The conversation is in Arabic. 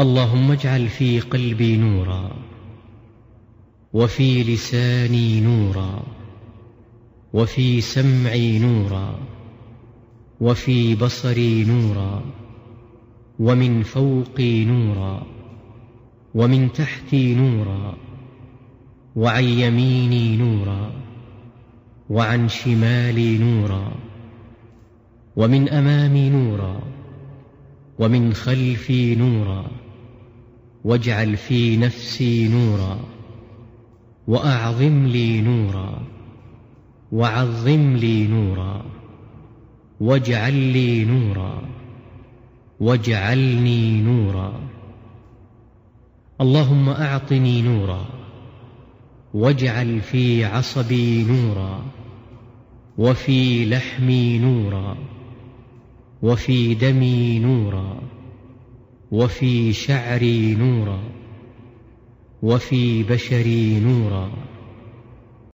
اللهم اجعل في قلبي نورا وفي لساني نورا وفي سمعي نورا وفي بصري نورا ومن فوقي نورا ومن تحتي نورا وعن يميني نورا وعن شمالي نورا ومن أمامي نورا ومن خلفي نورا واجعل في نفسي نورا وأعظم لي نورا وعظم لي نورا واجعل لي نورا واجعلني نورا اللهم أعطني نورا واجعل في عصبي نورا وفي لحمي نورا وفي دمي نورا وفي شعري نورا وفي بشري نورا.